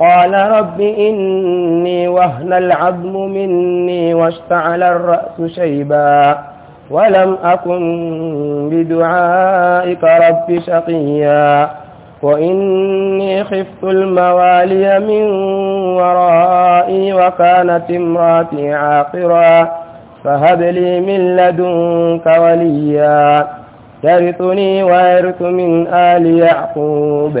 قال رب إني وهن العظم مني واشتعل الرأس شيبا ولم أكن بدعائك رب شقيا وإني خفت الموالي من ورائي وكانت امرأتي عاقرا فهب لي من لدنك وليا يرثني ويرث من آل يعقوب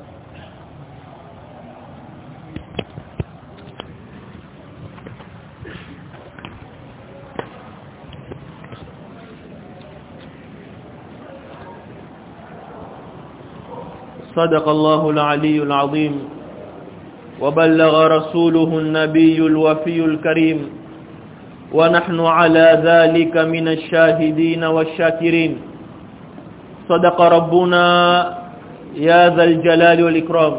صدق الله العلي العظيم وبلغ رسوله النبي الوفي الكريم ونحن على ذلك من الشاهدين والشاكرين. صدق ربنا يا ذا الجلال والإكرام.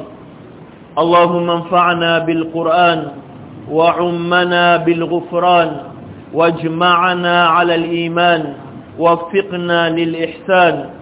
اللهم انفعنا بالقرآن وعمنا بالغفران واجمعنا على الإيمان وفقنا للإحسان.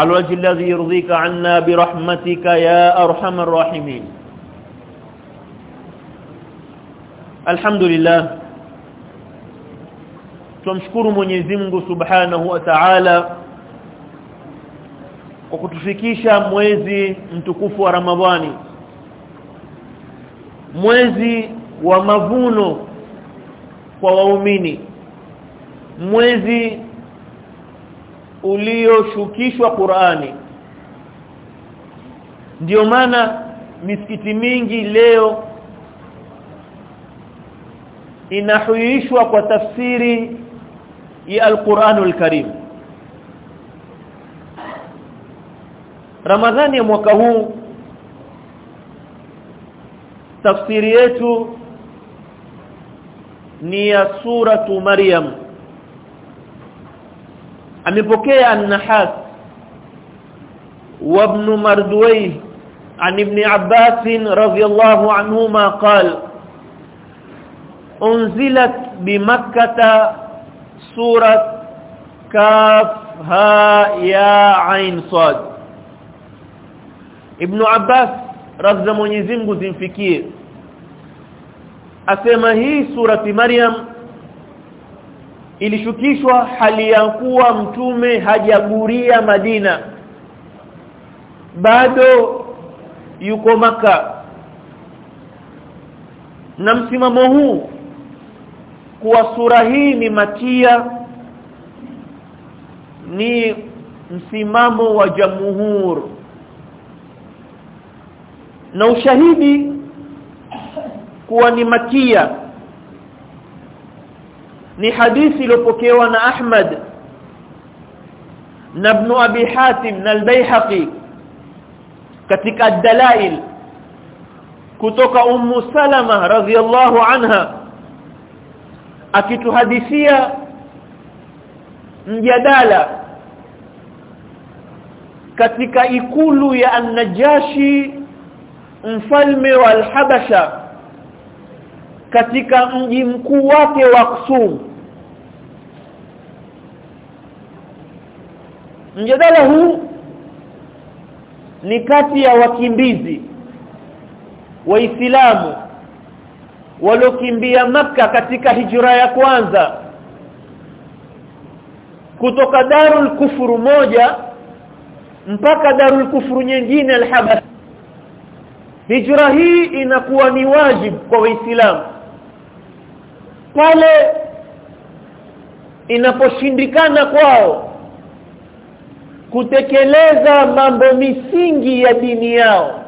الوجه الذي يرضيك عنا برحمتك يا أرحم الراحمين الحمد لله tumshukuru Mwenyezi Mungu Subhanahu wa Ta'ala kwa kutufikisha mwezi mtukufu wa Ramadhani mwezi wa mavuno kwa waumini mwezi ulioshukishwa Qur'ani. Ndiyo maana misikiti mingi leo inahuishwa kwa tafsiri ya Al-Qur'anul Karim. Ramadhani ya mwaka huu tafsiri yetu ni ya suratu Maryam amepokea an-Nahas wa ibn Mardwayh عن ابن عباس رضي الله عنهما قال أنزلت بمكة سورة كاف ها يا عين صاد ابن عباس رضي Mwenyezi Mungu zimfikie asema hii surati Maryam ilishukishwa hali ya kuwa mtume hajaguria Madina. Bado yuko maka na msimamo huu kuwa sura hii ni makia ni msimamo wa jamhur. Na ushahidi kuwa ni makia ni hadithi iliyopokewa na Ahmad na ibn abi hatim na al-baihaqi katika dalail kutoka ummu salama radhiyallahu anha akituhadithia mjadala katika ikulu ya an-najashi mfalme wa al-habasha katika mji mkuu wake wa Kusum mjadala huu ni kati ya wakimbizi waislamu waliokimbia maka katika hijra ya kwanza kutoka darul kufuru moja mpaka darul kufuru nyingine alhabas hijra hii inakuwa ni wajibu kwa waislamu. Pale inaposhindikana kwao kutekeleza mambo misingi ya dini yao.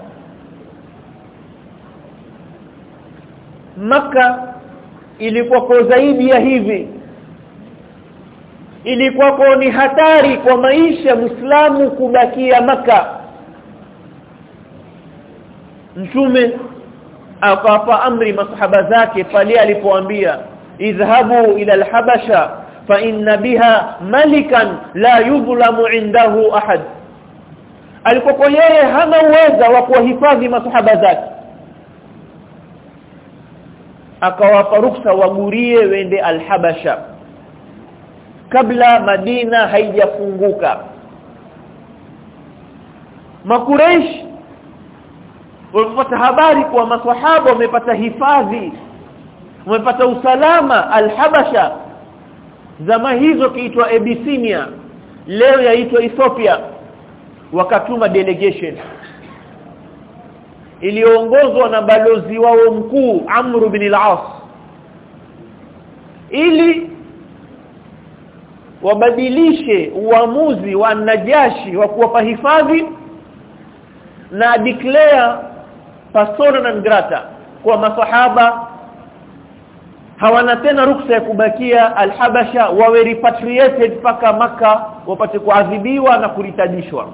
Maka ilikuwa kwa zaidi ya hivi. Ilikuwa kwa ni hatari kwa maisha Muislamu kubakia maka. Mtume akawapa amri masahaba zake pale alipoambia idhhabu ila alhabasha fa inna biha malikan la yudhlamu indahu ahad. Alipokuwa yeye hana uweza wa kuwahifadhi masahaba zake. Akawapa ruksa wagurie wende alhabasha. Kabla Madina haijafunguka. Makureish walipata habari kwa maswahaba wamepata hifadhi wamepata usalama alhabasha zama hizo kiitwa Abyssinia leo yaitwa Ethiopia. Wakatuma delegation iliyoongozwa na balozi wao mkuu Amr bin al-As ili wabadilishe uamuzi wa Najashi wa kuwapa hifadhi na declare persona non grata kwa masahaba hawana tena ruksa ya kubakia alhabasha wawe repatriated paka maka wapate kuadhibiwa na kuritadishwa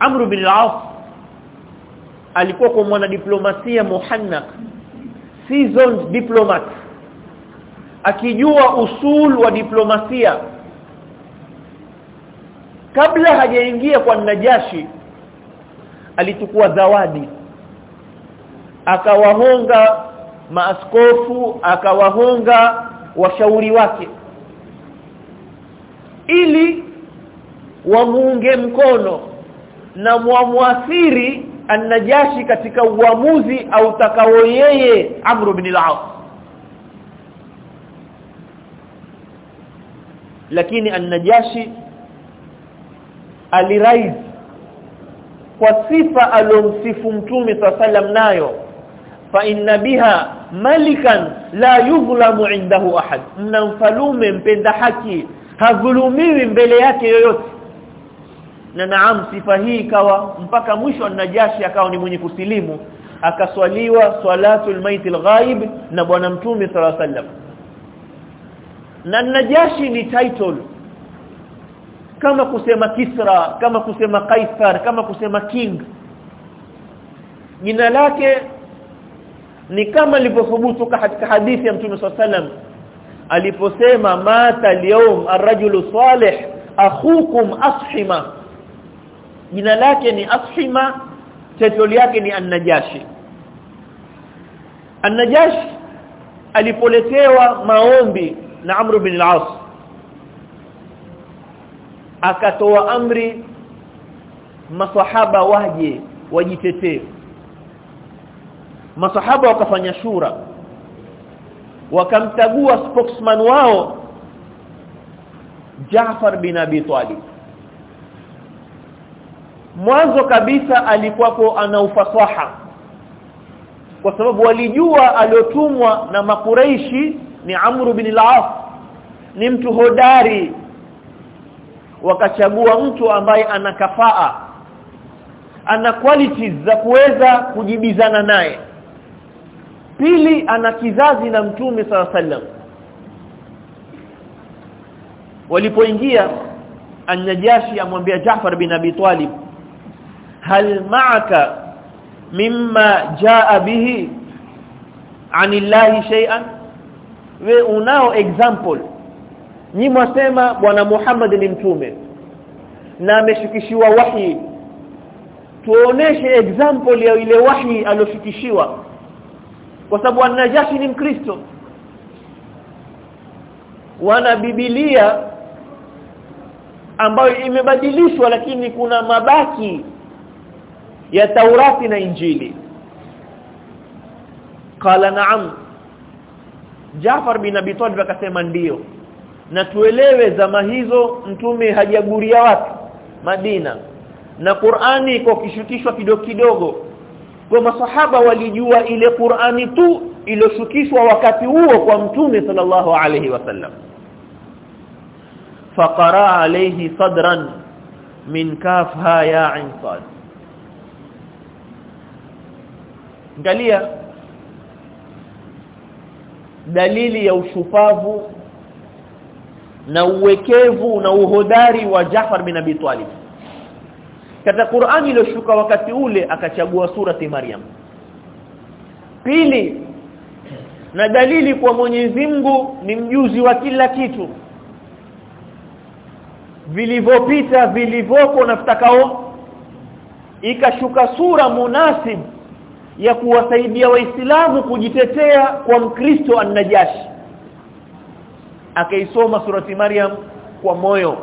Amr bin al-As alikuwa kwa mwanadiplomasia muhannak seasoned diplomat akijua usul wa diplomasia. Kabla hajaingia kwa Najashi alichukua zawadi akawahonga maaskofu akawahonga washauri wake ili wamuunge mkono na mwamwathiri anajashi katika uamuzi au takao yeye Amr ibn al-As. Lakini anajashi alirais kwa sifa alomsifu mtume sallam nayo fa inna biha malikan la yuzlamu indahu ahad. Mna mfalume mpenda haki hadhulumiwi mbele yake yoyote. Na naam sifa hii ikawa mpaka mwisho najashi akawa ni mwenye kusilimu. Akaswaliwa salatul maitil ghaib na bwana mtume sallallahu wasallam. Na najashi ni title. Kama kusema Kisra kama kusema Kaisar kama kusema King. Jina lake ni kama lilivyothubutu katika hadithi ya Mtume SAW aliposema mata al-yawm ar-rajulu salih akhukum ashima jina lake ni ashima title yake ni an-najashi. An-najashi alipoletewa maombi na Amr bin al-As akatoa amri masahaba waje wajitetee masahaba wakafanya shura wakamtagua spokesman wao Jaafar bin Abi Talib. Mwanzo kabisa alikuwapo ana ufasaha kwa sababu walijua aliotumwa na makureishi ni amru bin al-As ni mtu hodari. Wakachagua mtu ambaye ana kafaa ana qualities za kuweza kujibizana naye pili ana kizazi na mtume sala sallam walipoingia an-Najashi amwambia Jaafar bin Abi Talib hal ma'aka mimma jaa bihi anillahi shay'an? We unao example. Ni mwasema bwana Muhammad ni mtume na ameshikishiwa wahi. Tuoneshe example ya ile wahi alioshikishiwa kwa sababu an-Najashi ni mkristo. Wana Biblia ambayo imebadilishwa lakini kuna mabaki ya Taurati na Injili. Qala na'am. Jafar bin Abi Talib akasema ndio. Na tuelewe zama hizo mtume hajaguria watu Madina. Na Qur'ani iko kishukishwa kidogo kidogo kwa masahaba walijua ile Qur'ani tu iliyoshukishwa wakati huo kwa mtume sallallahu alayhi wasallam faqara alayhi sadran min kafha ya insad. Ngalia dalili ya ushupavu na uwekevu na uhodari wa Jafar bin Abi Talib katika Qur'ani iliyoshuka wakati ule akachagua surati Maryam. Pili na dalili kwa Mwenyezi Mungu ni mjuzi wa kila kitu. Vilivyopita vilivyoko na vitakao ikashuka sura munasib ya kuwasaidia waislamu kujitetea kwa mkristo an-Najashi. Akaisoma surati Maryam kwa moyo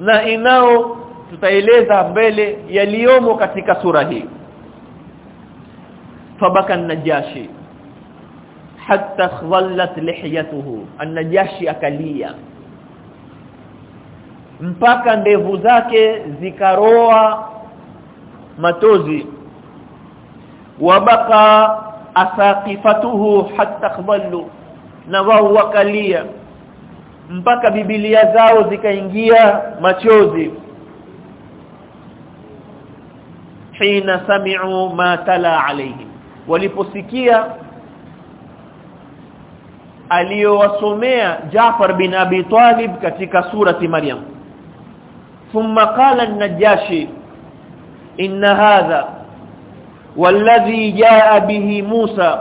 na inao tutaeleza mbele yaliomo katika sura hii. Fabaka an-najashi. Hatta khallat lihiyatuhu an-najashi akalia. Mpaka ndevu zake zikaroa matozi. Wabaka asaqifatuhu hatta khawallu na wao wakalia mpaka bibilia zao zikaingia machozi hina sami'u ma tala alayhi waliposikia aliyowasomea Jafar bin Abi Talib katika surati Maryam thumma qala an-najashi inna hadha والذي جاء به موسى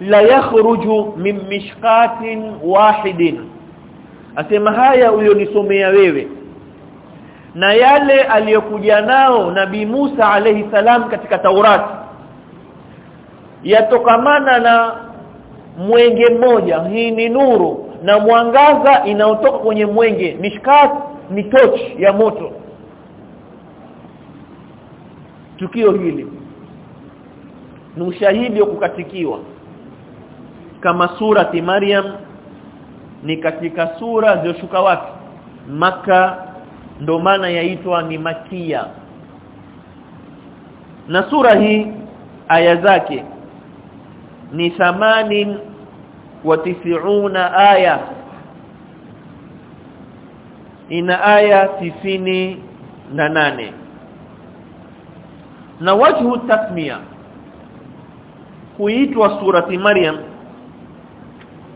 la yakhruju min mishqatin wahidin asema haya uliyonisomea wewe. Na yale aliyokuja nao nabii Musa alayhi salam katika Taurati yatokamana na mwenge mmoja. Hii ni nuru na mwangaza inaotoka kwenye mwenge mishkat ni torch ya moto. Tukio hili ni ushahidi wa kukatikiwa kama surati Maryam ni katika sura zilizoshuka wapi? Maka ndo maana yaitwa ni makia na sura hii aya zake ni thamanin wa tisiuna aya. Ina aya tisini na nane. Na wajhu tasmia kuitwa surati Maryam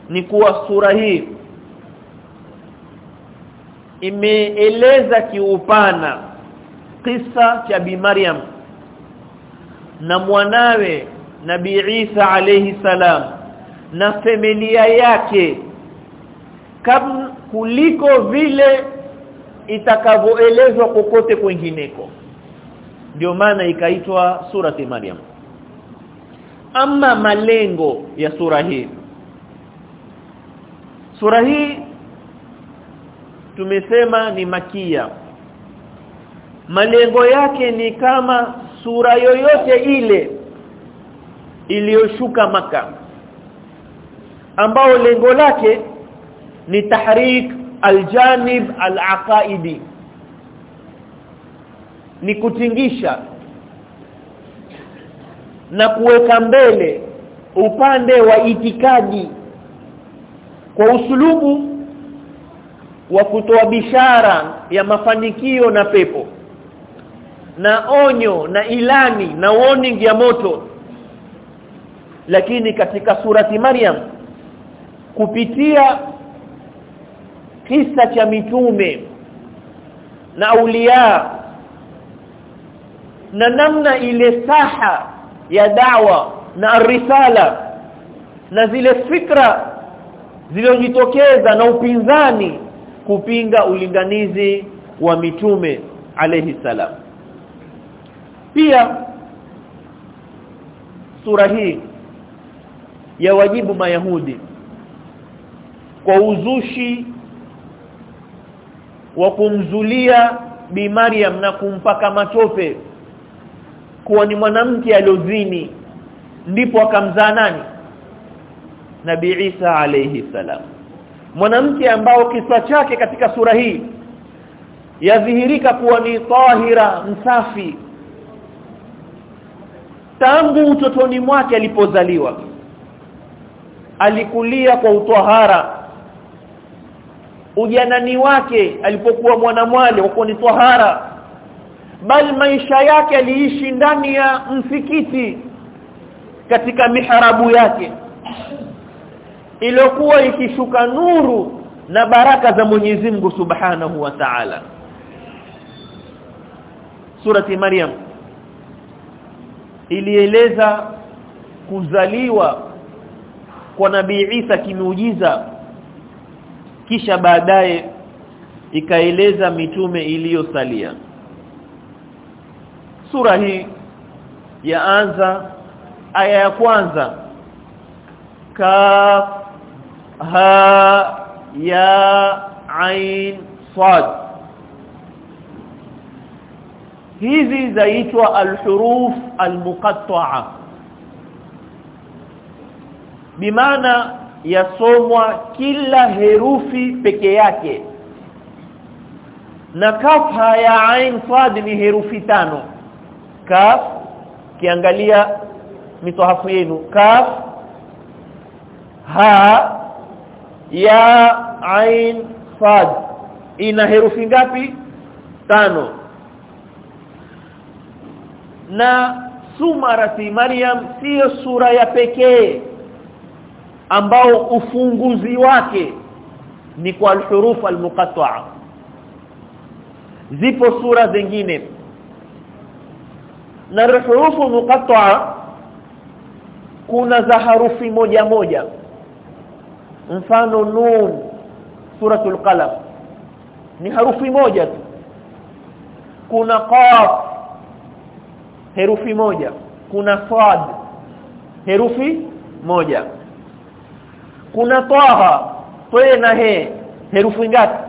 ni kuwa sura hii imeeleza kiupana kisa cha bi Maryam na mwanawe nabi Isa alayhi salam na familia yake kabla kuliko vile itakavyoelezwa kokote kwingineko. Ndio maana ikaitwa surati Maryam. Ama malengo ya sura hii. Sura hii tumesema ni makia. Malengo yake ni kama sura yoyote ile iliyoshuka maka ambao lengo lake ni tahrik aljanib alaqaidi ni kutingisha na kuweka mbele upande wa itikadi kwa usulubu wa kutoa bishara ya mafanikio na pepo na onyo na ilani na warning ya moto. Lakini katika surati Maryam kupitia kisa cha mitume na aulia na namna ile saha ya dawa na risala na zile fikra zilizojitokeza na upinzani kupinga ulinganizi wa mitume alayhi salam. Pia sura hii ya wajibu mayahudi kwa uzushi wa kumzulia bi Maryam na kumpaka matope kuwa ni mwanamke aliozini ndipo akamzaa nani? Nabii Isa alayhi salam mwanamke ambao kisa chake katika sura hii yadhihirika kuwa ni tahira msafi. Tangu utotoni mwake alipozaliwa alikulia kwa utwahara. Ujanani wake alipokuwa mwanamwali kwa ni tahara bali maisha yake aliishi ndani ya msikiti katika miharabu yake iliyokuwa ikishuka nuru na baraka za Mwenyezi Mungu Subhanahu wa Ta'ala. Surati Maryam ilieleza kuzaliwa kwa Nabii Isa kimuujiza kisha baadaye ikaeleza mitume iliyosalia. Sura hii yaanza aya ya kwanza kaf ha ya ain sad. Hizi zaitwa alhuruf almuqatta'a. Bimaana yasomwa kila herufi peke yake. Na kaf ha ya ain sad ni herufi tano. Kaf kiangalia mitohafu yenu. Kaf ha ya ain sad ina herufi ngapi? Tano. Na sumarati maryam sio sura ya pekee ambao ufunguzi wake ni kwa alhuruf almuqatta'a. Zipo sura zingine. Na alhuruf muqatta'a kuna za harufi moja moja mfano nun suratul qalam. Ni harufi moja tu. Kuna qaf herufi moja. Kuna sad herufi moja. Kuna taha toe na he herufi ngapi?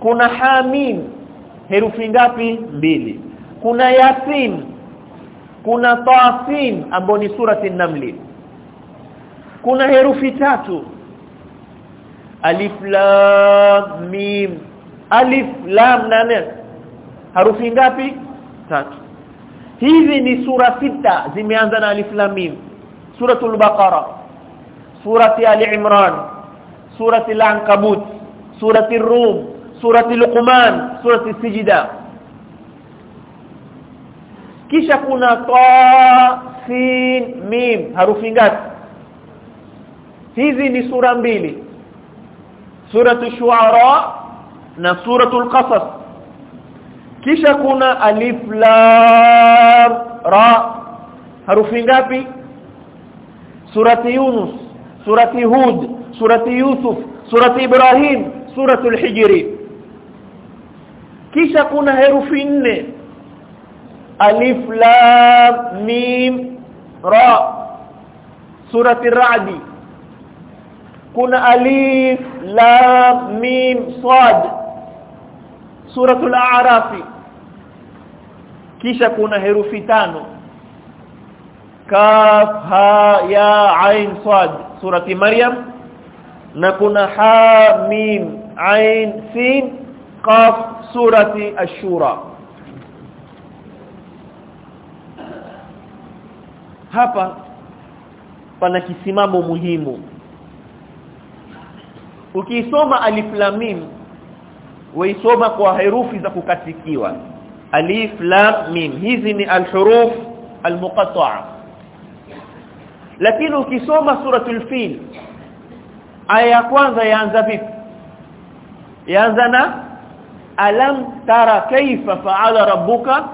Kuna hamim herufi ngapi? Mbili. Kuna yasin kuna tasin ambao ni surati namli. Kuna herufi tatu alif lam mim alif lam nane harufi ngapi tatu hizi ni sura sita zimeanza na alif lam mim suratul baqara surati ali imran surati al-ankabut surati rum surati luqman surati sijida kisha kuna ta sin mim harufi ngapi hizi ni sura mbili suratu shuara na suratul qasas kisha kuna alif lam ra harufi ngapi surati yunus surati hud surati yusuf surati ibrahim suratul hijri kisha kuna herufi nne alif lam mim ra surati ra'di kuna alif lam mim sad. Suratul a'raf kisha kuna herufi tano. Kaf ha ya ain sad. Surati maryam. Na kuna ha mim ain sin. Qaf surati ash-shura. Hapa pana kisimamo muhimu ukisoma alif lam mim waisoma kwa herufi za kukatikiwa. Alif lam mim hizi ni alhuruf almuqatta'a. Lakini ukisoma suratul fil aya ya kwanza yaanza vipi? Yaanza na alam tara kaifa fa'ala rabbuka?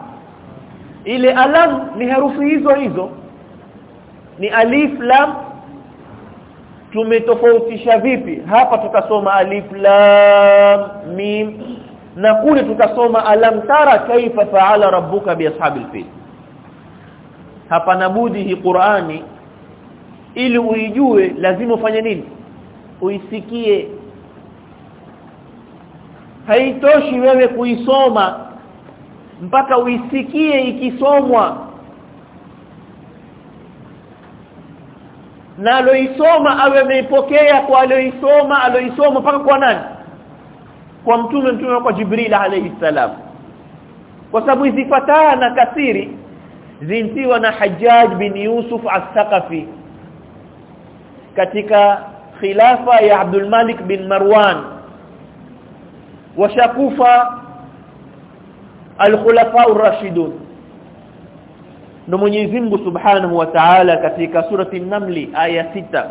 Ile alam ni herufi hizo hizo. Ni alif lam tumetofautisha vipi? Hapa tukasoma alif lam mim na kule tukasoma alam tara kaifa fa'ala rabbuka bi ashabil fil. Hapa nabudi hii Qur'ani ili uijue lazima ufanye nini? Uisikie. Haitoshi wewe kuisoma mpaka uisikie ikisomwa na aloisoma awe ameipokea kwa aloisoma aloisoma mpaka kwa nani? Kwa mtume mtume kwa Jibril alayhi salam. Kwa sababu izifatana kathiri zintiwa na Hajjaj bin Yusuf al-Thaqafi katika khilafa ya Abdul Malik bin Marwan washakufa al-khulafa ar-rashidun ndo Mwenyezi Mungu Subhanahu wa Ta'ala katika surati an-Naml aya sita.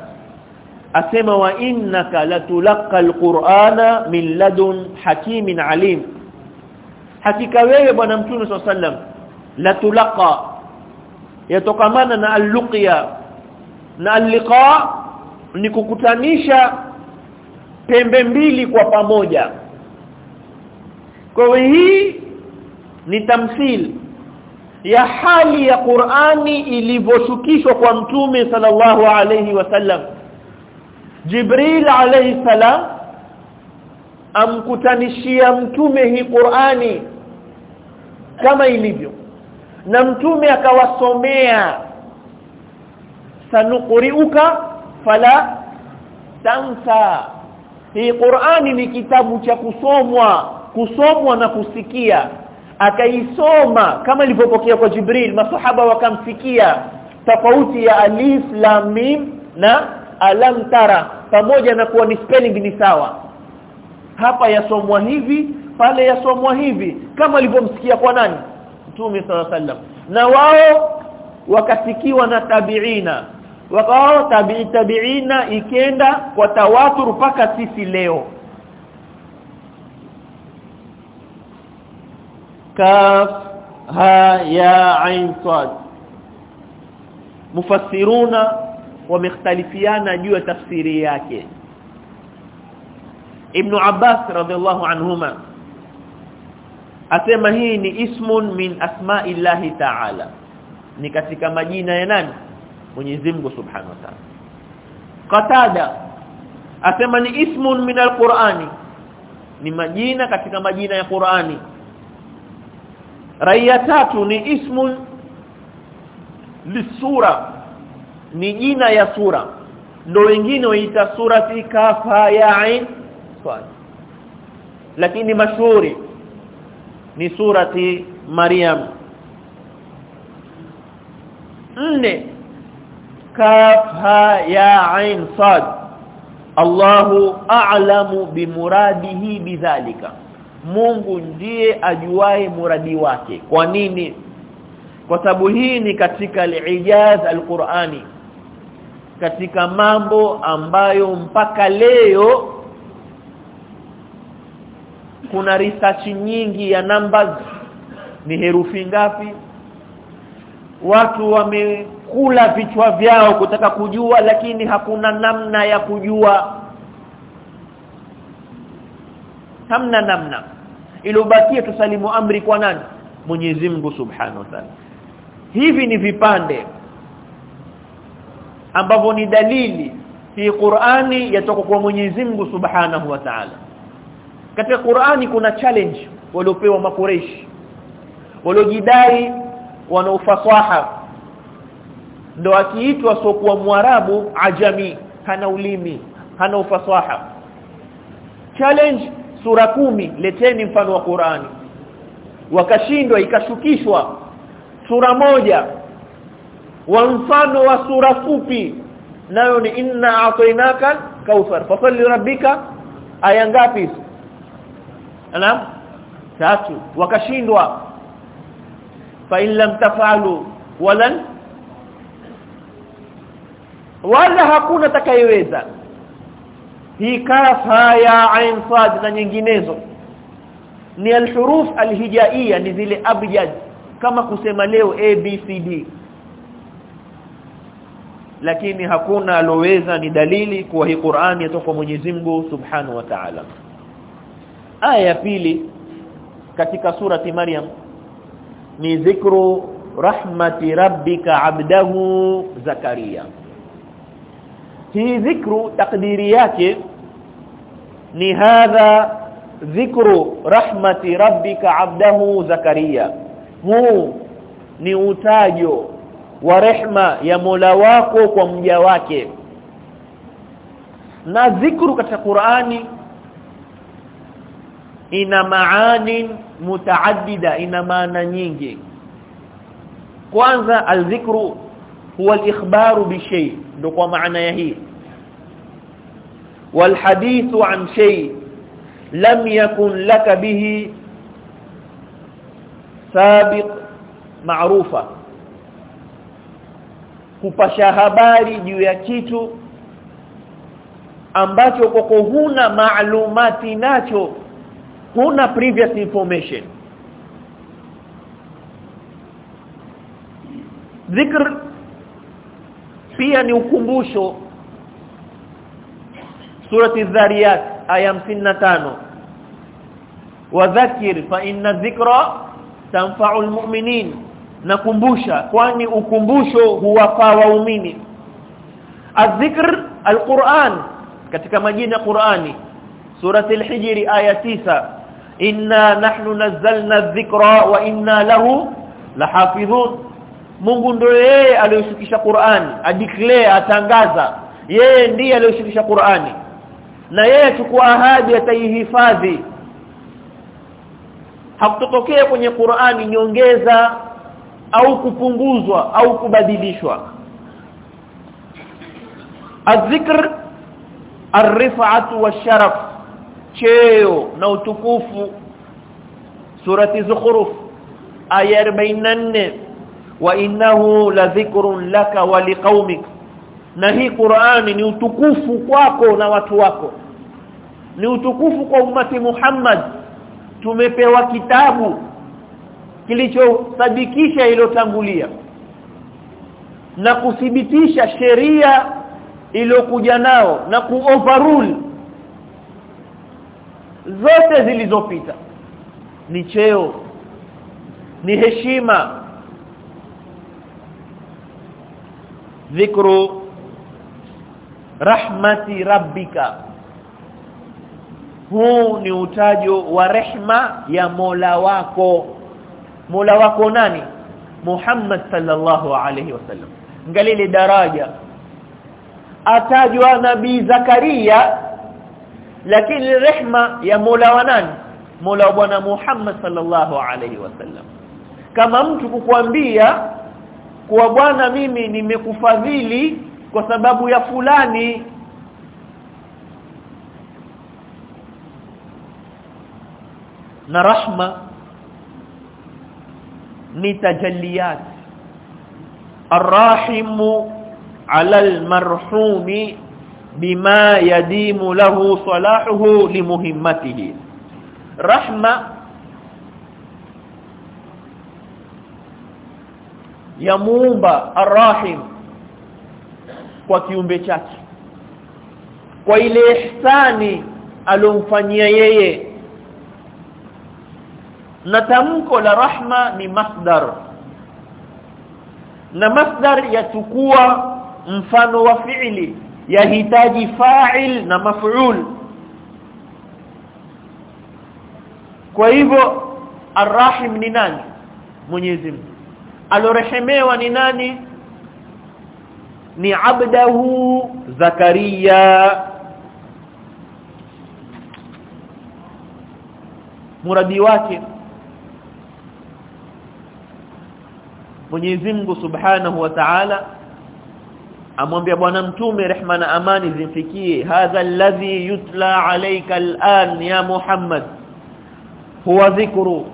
Asema wa innaka latulqa al-Qur'ana min ladun hakimin alim. Hakika wewe bwana mtume sallam latulqa yatokamana na al-luqya na alliqa ni kukutanisha pembe mbili kwa pamoja. Kwa hii ni tamthil ya hali ya Qur'ani ilivyoshukishwa kwa mtume sallallahu alayhi wasallam Jibril alayhi salam amkutanishia mtume hii Qur'ani kama ilivyo. Na mtume akawasomea sanuqriuka fala tansa. Hii Qur'ani ni kitabu cha kusomwa kusomwa na kusikia akaisoma kama ilivyopokea kwa Jibril masahaba wakamfikia tofauti ya alif lam mim na alam tara pamoja na kuwa ni spelling ni sawa. Hapa yasomwa hivi pale yasomwa hivi kama alivyomsikia kwa nani? Mtume sallam na wao wakasikiwa na tabiina. Wakao tabi'i tabiina ikenda kwa tawatur mpaka sisi leo kaf ha ya ain sad. Mufassiruna wamekhtalifiana juu ya tafsiri yake. Ibn Abbas radhiallahu anhuma asema hii ni ismun min asma'illahi ta'ala. Ni katika majina ya nani? Mwenyezi Mungu Subhanahu wa Ta'ala. Qatada asema ni ismun min alqur'ani. Ni majina katika majina ya Qur'ani Raya tatu ni ismu lisura ni jina ya sura. Ndo wengine waita surati kafa ya ain. Lakini mashuhuri ni surati Maryam. Nne kafa ya ain sad. Allahu a'lamu bimuradihi bidhalika Mungu ndiye ajuae muradi wake. Kwa nini? Kwa sababu hii ni katika al-ijaz al-Qur'ani. Katika mambo ambayo mpaka leo kuna research nyingi ya numbers. Ni herufi ngapi? Watu wamekula vichwa vyao kutaka kujua lakini hakuna namna ya kujua. Hamna namna iliyobakia tusalimu amri kwa nani? Mwenyezi Mungu Subhanahu wa Ta'ala. Hivi ni vipande ambavyo ni dalili fi Qur'ani yatoka kwa Mwenyezi Mungu Subhanahu wa Ta'ala. Katika Qur'ani kuna challenge waliopewa makureishi waliojidai wana ufasaha ndo akiitwa sokuwa mwarabu ajami hana ulimi hana ufasaha. Challenge sura kumi leteni mfano wa Qur'ani. Wakashindwa ikashukishwa. Sura moja. Wa mfano wa sura fupi. Nayo ni inna a'tainaka kauthar fasalli rabbika. Aya ngapi Naam. Tatu. Wakashindwa. Fa in lam tafalu walan. Wala hakuna atakayeweza hii kaf haya ain sad na nyinginezo. Ni alhuruf alhijaiya ni zile abjad kama kusema leo a b c d. Lakini hakuna aloweza ni dalili kuwa hii Qur'ani yatoka Mwenyezi Mungu Subhanahu wa Ta'ala. Aya ya pili katika surati Maryam ni dhikru rahmati rabbika abdahu zakaria hii dhikru takdiri yake ni hadha dhikru rahmati rabbika abdahu zakaria. Huu ni utajo wa rehma ya Mola wako kwa mja wake. Na dhikru katika Qur'ani ina maani mutaaddida ina maana nyingi. Kwanza aldhikru huwa alikhbaru bishay ndo kwa maana ya hii walhadithu عن شيء لم يكن لك به سابق معروفا kupasha habari juu ya kitu ambacho kwako huna maalumati nacho huna previous information. Dhikr pia ni ukumbusho surati dhariyat aya 55 wadhakir fa inna dhikra tanfa'u almu'minin nakumbusha kwani ukumbusho huwafaa waumini. Adhikr alquran katika majina Qur'ani. Surati alhijri aya 9 inna nahnu nazzalna adh-dhikra wa inna lahu lahafidhun. Mungu ndio yeye aliyoshukisha Qur'ani adeclare atangaza. Yeye ndiye aliyoshukisha Qur'ani na yeye achukua ahadi ataihifadhi. Hakutotokea kwenye Qur'ani nyongeza au kupunguzwa au kubadilishwa. Arifatu washaraf cheo na utukufu. Surati zukhruf aya 44 wa innahu la dhikrun laka wa liqaumik na hii Qur'ani ni utukufu kwako na watu wako. Ni utukufu kwa ummati Muhammad. Tumepewa kitabu kilichosadikisha iliyotangulia na kuthibitisha sheria iliyokuja nao na kuoverrule zote zilizopita. Ni cheo ni heshima. Dhikru rahmati rabbika. Huu ni utajo wa rehma ya Mola wako. Mola wako nani? Muhammad sallallahu alaihi wasallam ngalile daraja. Atajwa nabii Zakaria lakini rehma ya Mola wa nani? Mola wa bwana Muhammad sallallahu alaihi wasallam kama mtu kukuambia kuwa bwana mimi nimekufadhili kwa sababu ya fulani na rahma ni tajalliyat arrahimu ala almarhumi bima yadimu lahu salahuhu limuhimmatihi rahma ya muumba arrahim kwa kiumbe chake. Kwa ile ihsani alomfanyia yeye. Na tamko la rahma ni masdar. Na masdar yachukua mfano wa fi'li yahitaji fa'il na maf'ul. Kwa hivyo arrahim ni nani? Mwenyezi Mungu. Alorehemewa ni nani ni abdahu zakaria muradi wake. Mwenyezi Mungu Subhanahu wa Ta'ala amwambia bwana mtume rehma na amani zimfikie. Hadha alladhi yutla alayka al'an ya Muhammad. Huwa dhikru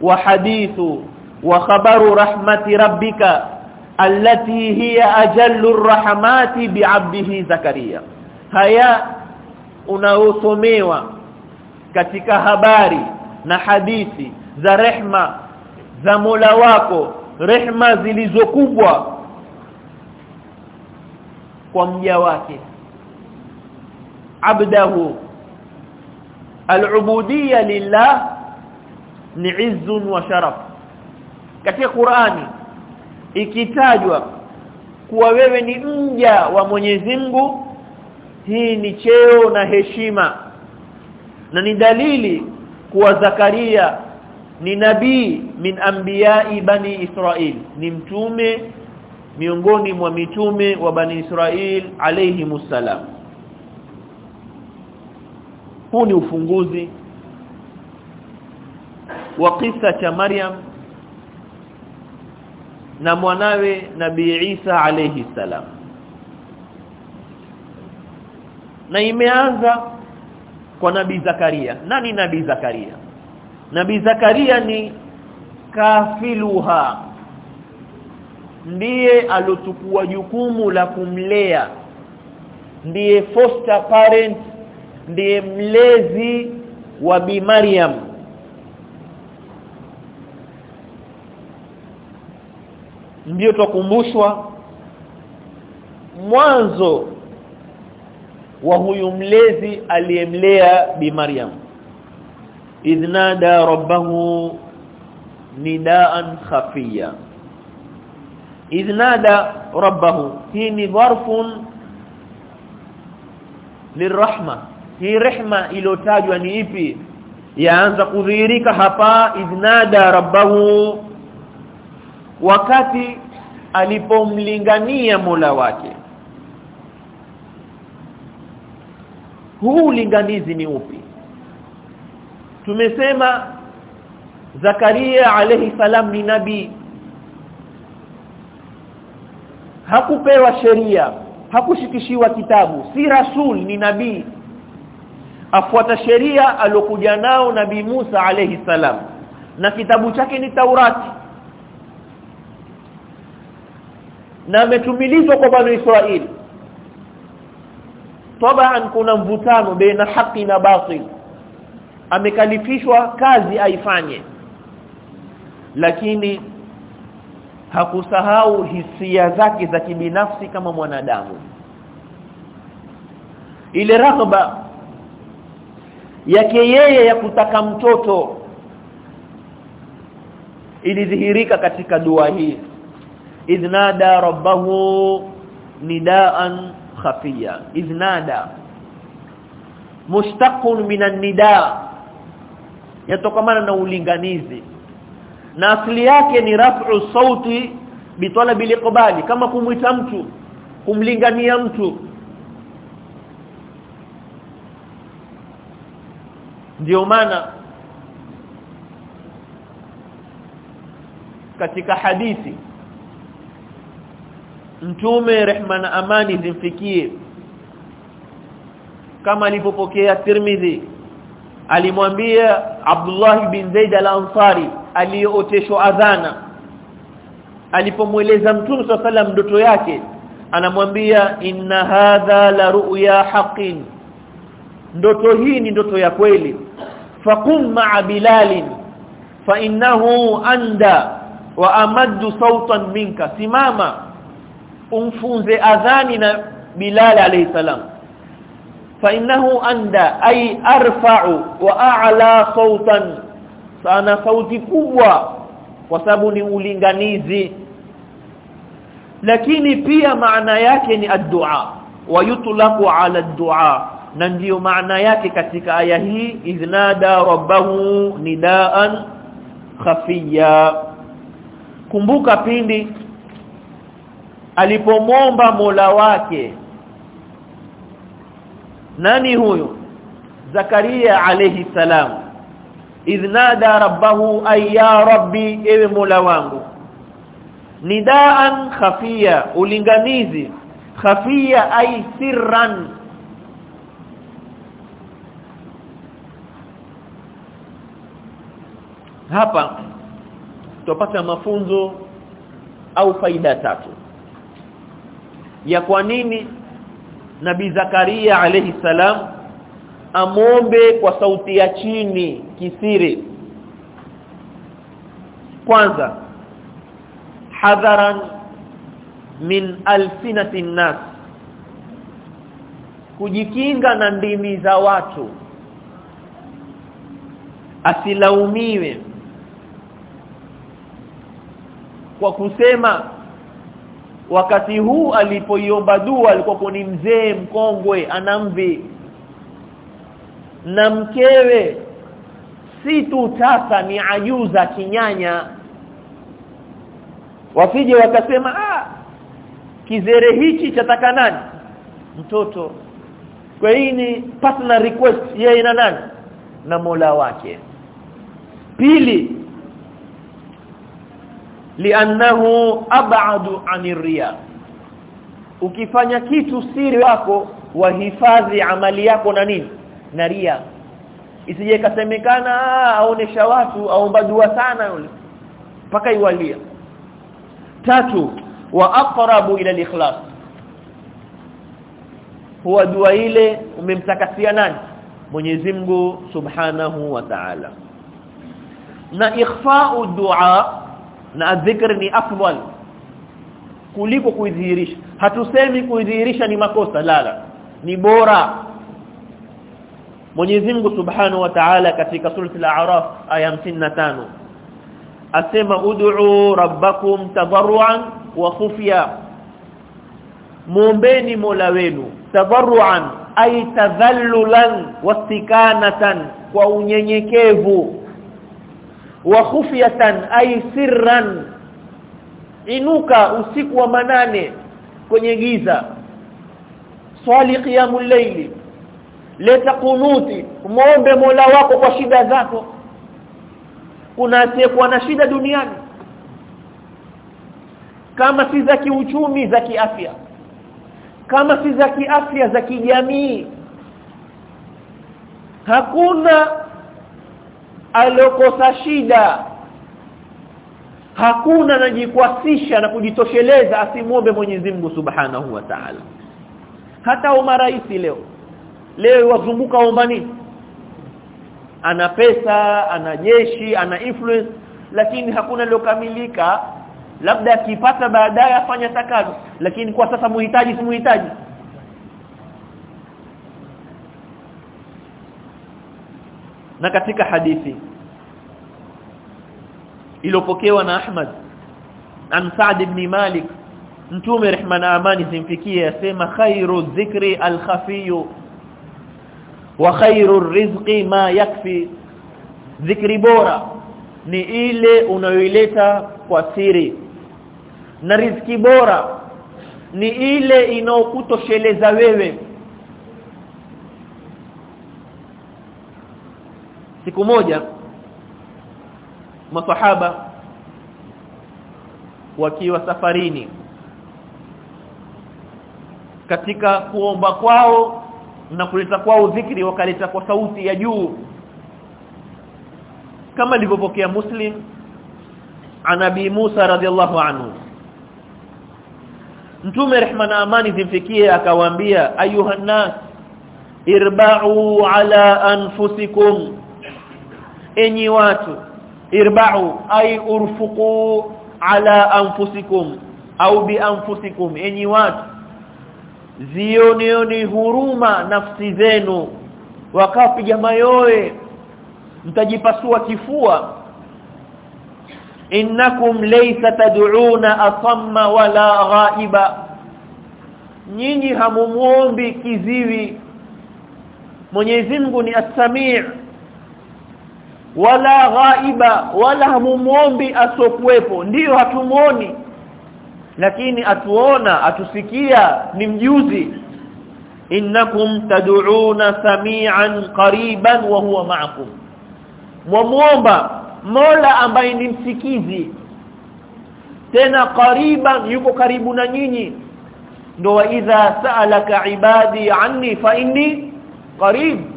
wa hadithu wa khabaru rahmati rabbika allati hiya ajallu rahmati bi'abdihi zakaria haya unaosomewa katika habari na hadithi za rehma za Mola wako rehma zilizokubwa kwa mja wake. Abdahu alubudiyya lillah ni izzun wa sharaf. Katika Qur'ani ikitajwa kuwa wewe ni mja wa Mwenyezi Mungu hii ni cheo na heshima na ni dalili kuwa Zakaria ni nabii min anbiya'i bani Israil ni mtume miongoni mwa mitume wa bani Israil alayhi musallam huu ni ufunguzi wa kisa cha Maryam na mwanawe nabii Isa alayhi salam. Na imeanza kwa nabii Zakaria. Nani nabii Zakaria? Nabii Zakaria ni kafiluha. Ndiye alochukua jukumu la kumlea. Ndiye foster parent. Ndiye mlezi wa bi Maryam ndio tukumbushwa mwanzo wa huyu mlezi aliyemlea bi Maryam. Idnada rabbahu nidaan khafiya. Idnada rabbahu hii ni dharfun lirahma hii rehma iliyotajwa ni ipi? Yaanza kudhihirika hapa idnada rabbahu wakati alipomlingania Mola wake. Huu linganizi ni upi? Tumesema Zakaria alayhi salam ni nabii. Hakupewa sheria hakushikishiwa kitabu si rasul ni nabii. Afuata sheria alokuja nao nabii Musa alayhi salam. Na kitabu chake ni Taurati na ametumilizwa kwa bani Israeli tabaan kuna mvutano baina haki na batil. Amekalifishwa kazi aifanye. Lakini hakusahau hisia zake za kibinafsi kama mwanadamu. Ile raghba yake yeye ya kutaka mtoto ilidhihirika katika dua hii idnada rabbahu nidaan khafiya idnada mustaqun minan nida yatokamana na ulinganizi na asili yake ni raf'u sauti bitalabi liqbali kama kumwita mtu kumlingania mtu ndio maana katika hadithi mtume rehma na amani zimfikie. Kama alipopokea Tirmidhi alimwambia Abdullah bin Zaid al-Ansari aliyeoteshwa adhana. Alipomweleza mtume sallam ndoto yake anamwambia inna hadha la ru'ya haqqin. Ndoto hii ni ndoto ya kweli. Faqum ma'a bilalin fa innahu anda wa amaddu sautan minka. Simama umfunze adhani na bilal alayhi salam. Fa innahu anda ay arfa'u wa a'la sautan. Sana sauti kubwa kwa sababu ni ulinganizi. Lakini pia maana yake ni ad-du'a wa yutlaqu 'ala ad-du'a. Na ndiyo maana yake katika aya hii iznada rabbahu nidaan khafiya kumbuka pindi alipomomba Mola wake. Nani huyo? Zakaria alayhi salam. Idnada rabbahu ay ya rabbi ewe Mola wangu. Nidaan khafia ulinganizi. Khafia ay sirran. Hapa tupata mafunzo au faida tatu ya kwa nini nabii Zakaria alayhi salam amombe kwa sauti ya chini kisiri? Kwanza hadharan min alsinati nas kujikinga na ndimi za watu asilaumiwe kwa kusema wakati huu alipoiomba dua alikuwa ni mzee mkongwe anamvi na mkewe si tu tasa ni ajuza kinyanya. Wasije wakasema ah kizere hichi chataka nani? Mtoto. Kwa hii ni personal request yeye na nani? Na Mola wake. Pili li'annahu ab'adu 'anir riya. Ukifanya kitu siri wako wahifadhi amali yako na nini? Na ria isije kasemekana aonesha watu aomba dua sana yule. Paka iwalia tatu wa aqrabu ila al-ikhlas. Huwa dua ile umemtakasia nani? Mwenyezi Mungu Subhanahu wa Ta'ala. Na ikhfa'u dua na dhikr ni afdal kuliko kuidhihirisha. Hatusemi kuidhihirisha ni makosa lala ni bora. Mwenyezi Mungu Subhanahu wa Ta'ala katika surati al-A'raf aya 55 asema ud'u rabbakum tadarruan wa khufya. Muombeni Mola wenu tadarruan ay tadhallulan wastikanatan kwa unyenyekevu wa khufyatan ay sirran. Inuka usiku wa manane kwenye giza. Swali qiyamul layli. Leta kunuti muombe Mola wako kwa shida zako. Kuna asiyekuwa na shida duniani. Kama si za kiuchumi za kiafya. Kama si za kiafya za kijamii. Hakuna alokosa shida. Hakuna anajikwasisha na kujitosheleza asimwombe Mwenyezi Mungu Subhanahu wa Ta'ala. Hata umaraisi leo. Leo wazunguka ombani ana pesa ana jeshi ana influence lakini hakuna lilokamilika labda akipata baadaye afanya takazo lakini kwa sasa muhitaji si muhitaji na katika hadithi iliyopokewa na Ahmad an Sa'd ibn Malik mtume rehma na amani zimfikie asema khairu dhikri al-khafiyu wa khairu rizqi ma yakfi. Dhikri bora ni ile unayoileta kwa siri. Na riziki bora ni ile inaokutosheleza wewe siku moja masahaba wakiwa safarini katika kuomba kwao na kuleta kwao dhikri wakaleta kwa sauti ya juu. Kama alivyopokea Muslim anabi Musa radhiallahu anhu. Mtume rehma na amani zimfikie akawaambia ayuhan nas irba'u ala anfusikum enyi watu irba'u ay urfuqu ala anfusikum au bi anfusikum. Enyi watu zionioni huruma nafsi zenu. Wakapiga mayoe mtajipasua kifua. Innakum laysa tad'una asamma wala ghaiba. Nyinyi hamumuombi kiziwi. Mwenyezi Mungu ni as-sami' wala ghaiba wala hamumuombi asokuwepo ndiyo hatumuoni. Lakini atuona atusikia ni mjuzi. Innakum tad'una sami'an qariban wa huwa ma'akum. Mwamuomba Mola ambaye ni msikizi. Tena qariban yuko karibu na nyinyi. Ndo wa idha sa'alaka ibadi anni fa inni qarib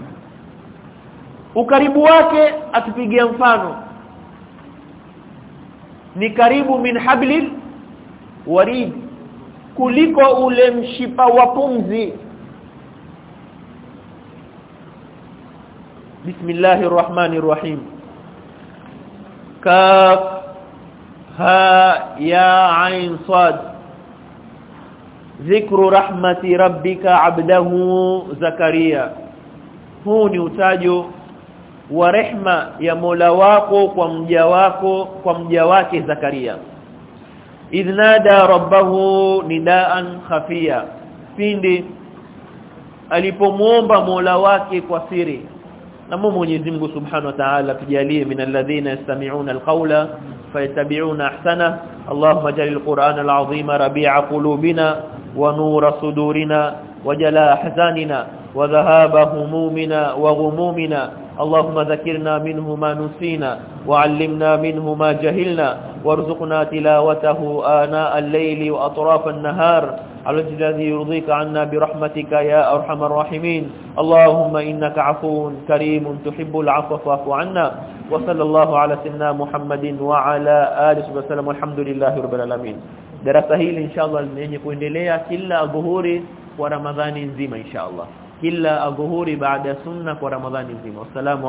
ukaribu wake atupigia mfano. Ni karibu min hablil warid kuliko ule mshipa wa pumzi. Bismillahir rahmanir rahim. Kaf ha ya ain sad. Dhikru rahmati rabbika abdahu zakaria. Huu ni utajo wa rehma ya Mola wako kwa mja wako kwa mja wake Zakaria idnada rabbahu nidaan khafia pindi alipomuomba Mola wake kwa siri na Mungu Mwenyezi Mungu Subhanahu wa Ta'ala tujalie minalladhina yastami'una alqawla fayattabi'una ahsana Allahumma ij'al alqur'ana al'azima rabi'a qulubina wa nura sudurina وجلاء احزاننا وذهاب همومنا وغمومنا اللهم ذكرنا منه ما نسينا وعلمنا منه ما جهلنا وارزقنا تلاوته آناء الليل وأطراف النهار. على الذي يرضيك عنا برحمتك يا أرحم الراحمين. اللهم إنك عفو كريم تحب العفو فاعف عنا. وصلى الله على سيدنا محمد وعلى آله وسلم. والحمد لله رب العالمين. Darasa hili inshallah lenye kuendelea kila adhuhuri kwa ramadhani nzima inshallah. Kila adhuhuri baada ya sunna kwa ramadhani nzima. Wassalamu